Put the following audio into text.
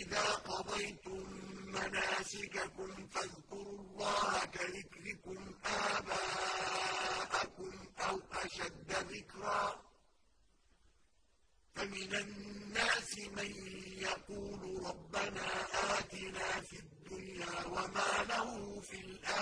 فَإِذَا قَضَيْتُم مَّنَاسِكَكُمْ فَاذْكُرُوا اللَّهَ كَذِكْرِكُمْ آبَاءَكُمْ أَوْ أَشَدَّ ذِكْرًا ۗ. فَمِنَ النَّاسِ مَن يَقُولُ رَبَّنَا آتِنَا فِي الدُّنْيَا وَمَا لَهُ فِي الْآخِرَةِ